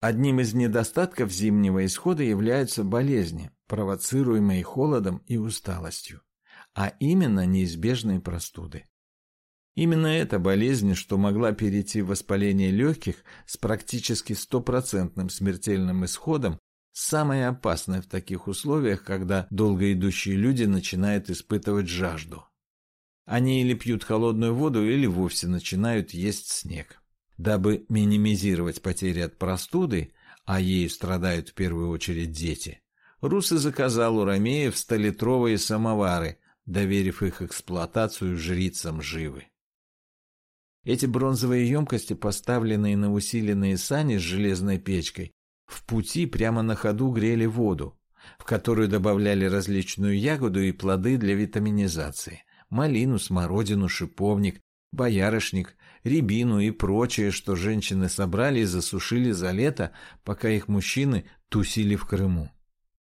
Одним из недостатков зимнего исхода являются болезни, провоцируемые холодом и усталостью, а именно неизбежные простуды. Именно эта болезнь, что могла перейти в воспаление легких с практически стопроцентным смертельным исходом, самая опасная в таких условиях, когда долго идущие люди начинают испытывать жажду. Они или пьют холодную воду, или вовсе начинают есть снег. Дабы минимизировать потери от простуды, а ею страдают в первую очередь дети, Русы заказал у ромеев столитровые самовары, доверив их эксплуатацию жрицам живы. Эти бронзовые емкости, поставленные на усиленные сани с железной печкой, в пути прямо на ходу грели воду, в которую добавляли различную ягоду и плоды для витаминизации – малину, смородину, шиповник, боярышник, рябину и прочее, что женщины собрали и засушили за лето, пока их мужчины тусили в Крыму.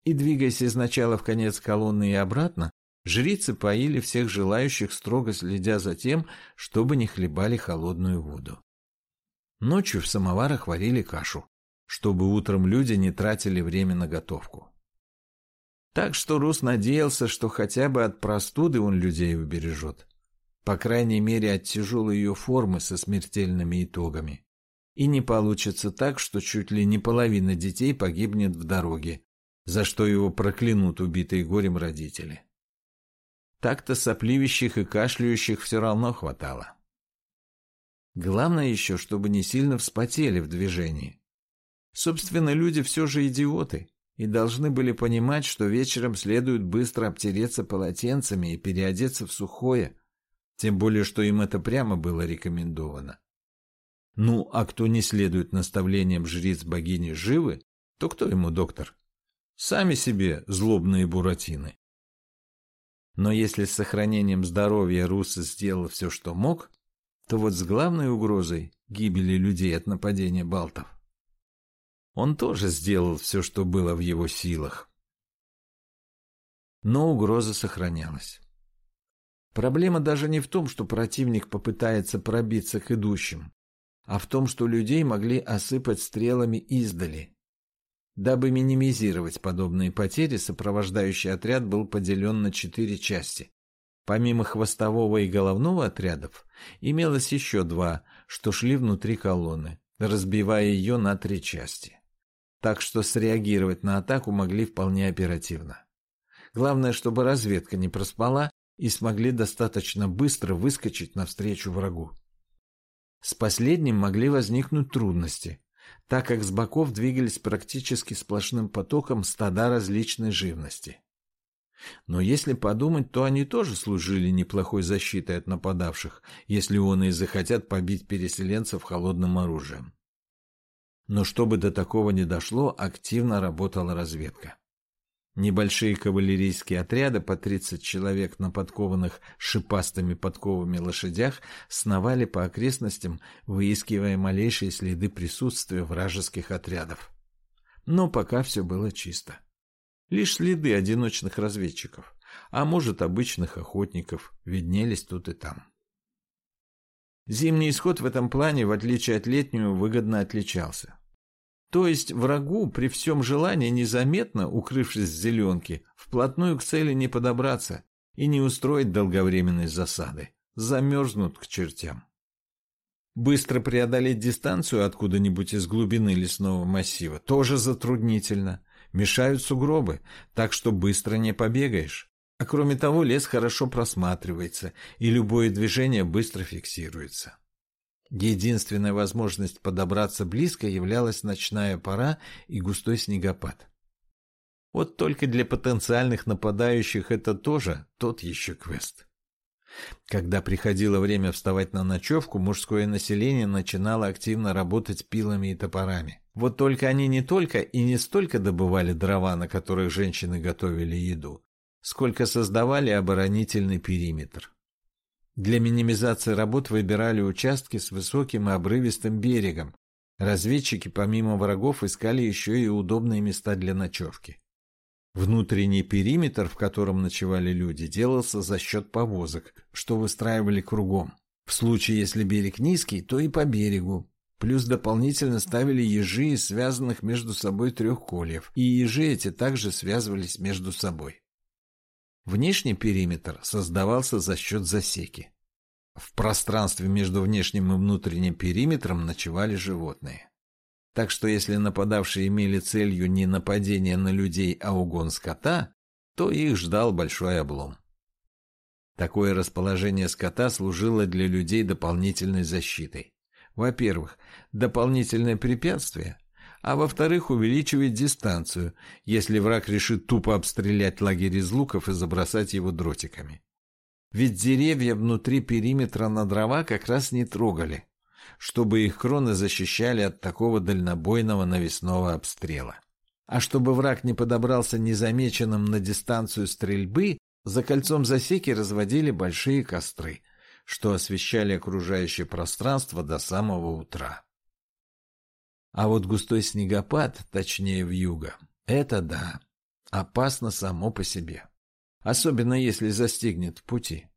И двигаясь из начала в конец колонны и обратно, жрицы поили всех желающих, строго следя за тем, чтобы не хлебали холодную воду. Ночью в самоварах варили кашу, чтобы утром люди не тратили время на готовку. Так что Рус надеялся, что хотя бы от простуды он людей убережет. По крайней мере, от тяжелой ее формы со смертельными итогами. И не получится так, что чуть ли не половина детей погибнет в дороге, за что его проклянут убитые горем родители. Так-то сопливящих и кашляющих все равно хватало. Главное еще, чтобы не сильно вспотели в движении. Собственно, люди все же идиоты и должны были понимать, что вечером следует быстро обтереться полотенцами и переодеться в сухое, тем более, что им это прямо было рекомендовано. Ну, а кто не следует наставлениям жриц богини Живы, то кто ему доктор? Сами себе злобные буратины. Но если с сохранением здоровья Русы сделал все, что мог, то вот с главной угрозой гибели людей от нападения балтов он тоже сделал все, что было в его силах. Но угроза сохранялась. Проблема даже не в том, что противник попытается пробиться к идущим, а в том, что людей могли осыпать стрелами издали. Дабы минимизировать подобные потери, сопровождающий отряд был поделен на четыре части. Помимо хвостового и головного отрядов, имелось еще два, что шли внутри колонны, разбивая ее на три части. Так что среагировать на атаку могли вполне оперативно. Главное, чтобы разведка не проспала и смогли достаточно быстро выскочить навстречу врагу. С последним могли возникнуть трудности, так как с боков двигались практически сплошным потоком стада различной живности. Но если подумать, то они тоже служили неплохой защитой от нападавших, если он и захотят побить переселенцев холодным оружием. Но чтобы до такого не дошло, активно работала разведка. Небольшие кавалерийские отряды по 30 человек на подкованных шипастыми подковами лошадях сновали по окрестностям, выискивая малейшие следы присутствия вражеских отрядов. Но пока все было чисто. Лишь следы одиночных разведчиков, а может обычных охотников, виднелись тут и там. Зимний исход в этом плане, в отличие от летнего, выгодно отличался. То есть врагу при всем желании незаметно, укрывшись в зеленке, вплотную к цели не подобраться и не устроить долговременной засады. Замерзнут к чертям. Быстро преодолеть дистанцию откуда-нибудь из глубины лесного массива тоже затруднительно. Мешают сугробы, так что быстро не побегаешь. А кроме того, лес хорошо просматривается, и любое движение быстро фиксируется. Единственная возможность подобраться близко являлась ночная пора и густой снегопад. Вот только для потенциальных нападающих это тоже тот еще квест. Когда приходило время вставать на ночевку, мужское население начинало активно работать пилами и топорами. Вот только они не только и не столько добывали дрова, на которых женщины готовили еду, сколько создавали оборонительный периметр. Для минимизации работ выбирали участки с высоким и обрывистым берегом. Разведчики помимо врагов искали еще и удобные места для ночевки. Внутренний периметр, в котором ночевали люди, делался за счет повозок, что выстраивали кругом. В случае, если берег низкий, то и по берегу. Плюс дополнительно ставили ежи из связанных между собой трех кольев, и ежи эти также связывались между собой. Внешний периметр создавался за счет засеки. В пространстве между внешним и внутренним периметром ночевали животные. Так что если нападавшие имели целью не нападение на людей, а угон скота, то их ждал большой облом. Такое расположение скота служило для людей дополнительной защитой. Во-первых, дополнительное препятствие, а во-вторых, увеличивает дистанцию, если враг решит тупо обстрелять лагерь из луков и забросать его дротиками. Ведь деревья внутри периметра на дрова как раз не трогали, чтобы их кроны защищали от такого дальнобойного навесного обстрела. А чтобы враг не подобрался незамеченным на дистанцию стрельбы, за кольцом засеки разводили большие костры – что освещали окружающее пространство до самого утра. А вот густой снегопад, точнее вьюга, это да, опасно само по себе. Особенно если застигнет в пути.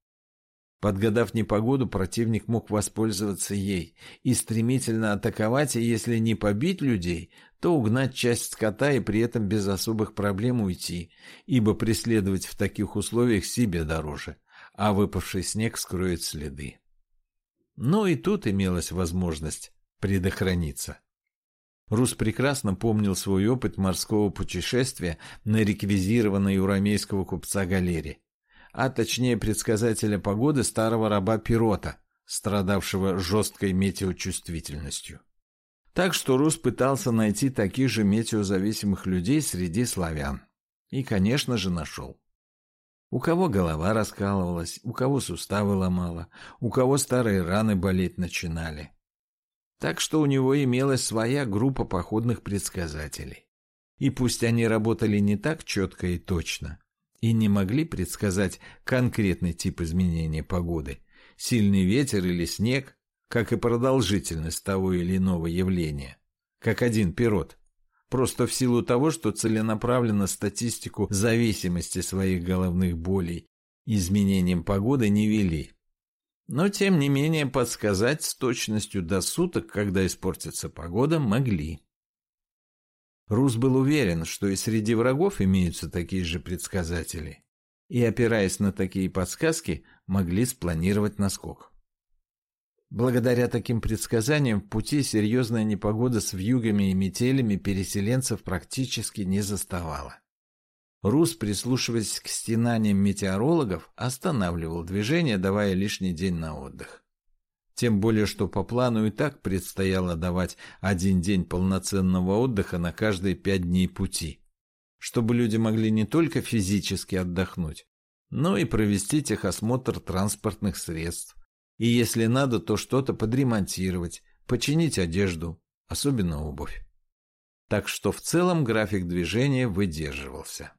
Подгадав непогоду, противник мог воспользоваться ей и стремительно атаковать, и если не побить людей, то угнать часть скота и при этом без особых проблем уйти, ибо преследовать в таких условиях себе дороже а выпавший снег скроет следы. Но и тут имелась возможность предохраниться. Рус прекрасно помнил свой опыт морского путешествия на реквизированной у рамейского купца галере, а точнее предсказателя погоды старого раба Пирота, страдавшего жесткой метеочувствительностью. Так что Рус пытался найти таких же метеозависимых людей среди славян. И, конечно же, нашел. У кого голова раскалывалась, у кого суставы ломало, у кого старые раны болеть начинали. Так что у него имелась своя группа походных предсказателей. И пусть они работали не так четко и точно, и не могли предсказать конкретный тип изменения погоды, сильный ветер или снег, как и продолжительность того или иного явления, как один пирот, Просто в силу того, что целенаправленно статистику зависимости своих головных болей изменением погоды не вели. Но, тем не менее, подсказать с точностью до суток, когда испортится погода, могли. Рус был уверен, что и среди врагов имеются такие же предсказатели, и, опираясь на такие подсказки, могли спланировать наскок. Благодаря таким предсказаниям в пути серьезная непогода с вьюгами и метелями переселенцев практически не заставала. Рус, прислушиваясь к стенаниям метеорологов, останавливал движение, давая лишний день на отдых. Тем более, что по плану и так предстояло давать один день полноценного отдыха на каждые пять дней пути, чтобы люди могли не только физически отдохнуть, но и провести техосмотр транспортных средств, и если надо, то что-то подремонтировать, починить одежду, особенно обувь. Так что в целом график движения выдерживался.